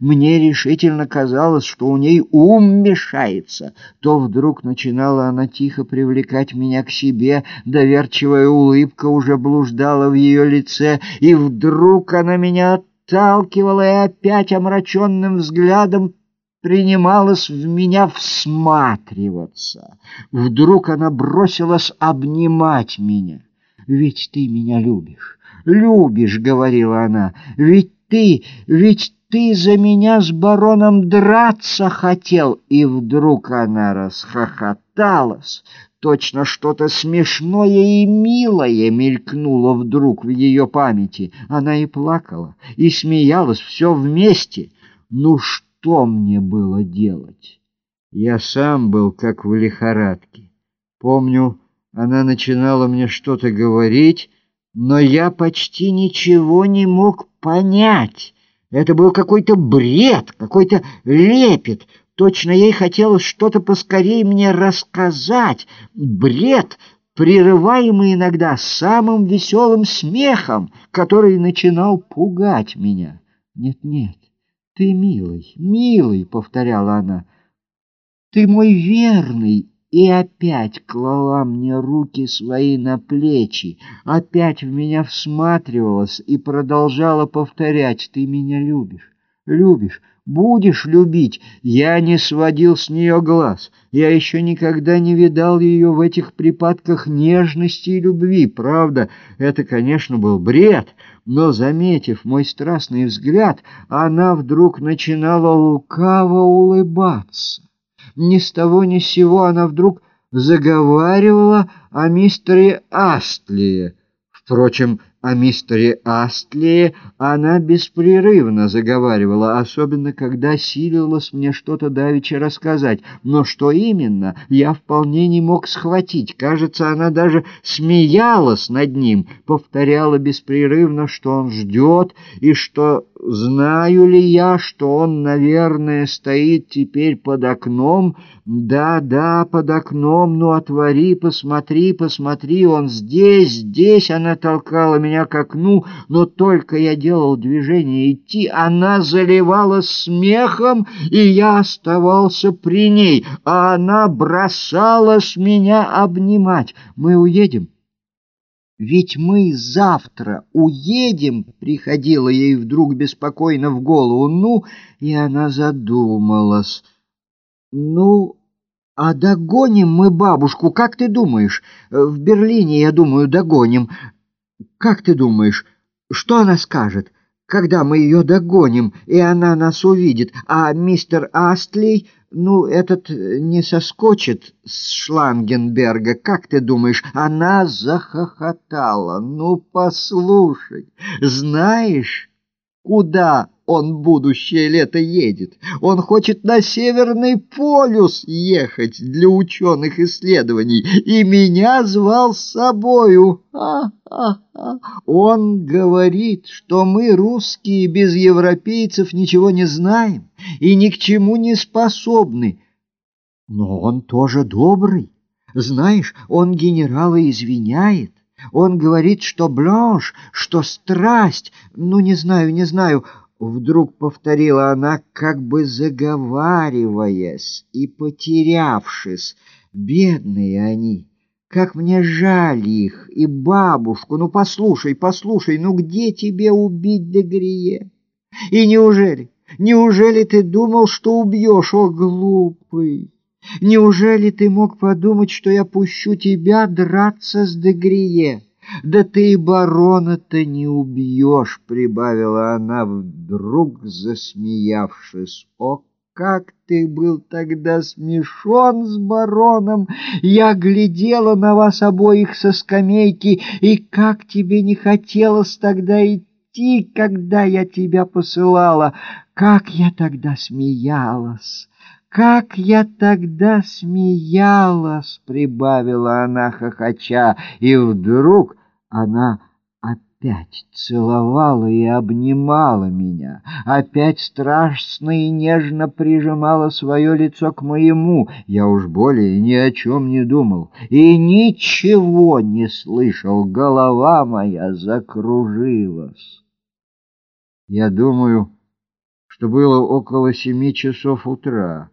мне решительно казалось, что у ней ум мешается, то вдруг начинала она тихо привлекать меня к себе, доверчивая улыбка уже блуждала в ее лице, и вдруг она меня отталкивала и опять омраченным взглядом принималась в меня всматриваться. Вдруг она бросилась обнимать меня. «Ведь ты меня любишь, любишь», — говорила она, — «ведь ты, ведь ты за меня с бароном драться хотел». И вдруг она расхохоталась. Точно что-то смешное и милое мелькнуло вдруг в ее памяти. Она и плакала, и смеялась все вместе. «Ну что?» мне было делать? Я сам был как в лихорадке. Помню, она начинала мне что-то говорить, но я почти ничего не мог понять. Это был какой-то бред, какой-то лепет. Точно ей хотелось что-то поскорее мне рассказать. Бред, прерываемый иногда самым веселым смехом, который начинал пугать меня. Нет-нет, «Ты милый, милый», — повторяла она, — «ты мой верный». И опять клала мне руки свои на плечи, опять в меня всматривалась и продолжала повторять «Ты меня любишь, любишь, будешь любить». Я не сводил с нее глаз, я еще никогда не видал ее в этих припадках нежности и любви. Правда, это, конечно, был бред, но, заметив мой страстный взгляд, она вдруг начинала лукаво улыбаться. Ни с того ни с сего она вдруг заговаривала о мистере Астлие. Впрочем, о мистере Астлее она беспрерывно заговаривала, особенно когда силилась мне что-то давеча рассказать. Но что именно, я вполне не мог схватить. Кажется, она даже смеялась над ним, повторяла беспрерывно, что он ждет, и что знаю ли я, что он, наверное, стоит теперь под окном. Да, да, под окном, ну отвори, посмотри, посмотри, он здесь, здесь. Она толкала меня к окну, но только я делал движение идти, она заливалась смехом, и я оставался при ней, а она бросалась меня обнимать. Мы уедем. «Ведь мы завтра уедем!» — приходила ей вдруг беспокойно в голову. «Ну...» — и она задумалась. «Ну, а догоним мы бабушку, как ты думаешь? В Берлине, я думаю, догоним. Как ты думаешь, что она скажет, когда мы ее догоним, и она нас увидит? А мистер Астлей, ну, этот не соскочит с Шлангенберга, как ты думаешь? Она захохотала. Ну, послушай, знаешь, куда он будущее лето едет. Он хочет на Северный полюс ехать для ученых исследований, и меня звал с собою. А -а -а. Он говорит, что мы, русские, без европейцев ничего не знаем и ни к чему не способны. Но он тоже добрый. Знаешь, он генерала извиняет. Он говорит, что бланш, что страсть, ну, не знаю, не знаю, Вдруг повторила она, как бы заговариваясь и потерявшись. Бедные они! Как мне жаль их и бабушку! Ну, послушай, послушай, ну где тебе убить Дегрие? И неужели, неужели ты думал, что убьешь, о глупый? Неужели ты мог подумать, что я пущу тебя драться с Дегрие? «Да ты и барона-то не убьешь!» — прибавила она, вдруг засмеявшись. «О, как ты был тогда смешон с бароном! Я глядела на вас обоих со скамейки, и как тебе не хотелось тогда идти, когда я тебя посылала! Как я тогда смеялась!» «Как я тогда смеялась!» — прибавила она хохоча, и вдруг она опять целовала и обнимала меня, опять страшно и нежно прижимала свое лицо к моему. Я уж более ни о чем не думал и ничего не слышал, голова моя закружилась. Я думаю что было около семи часов утра.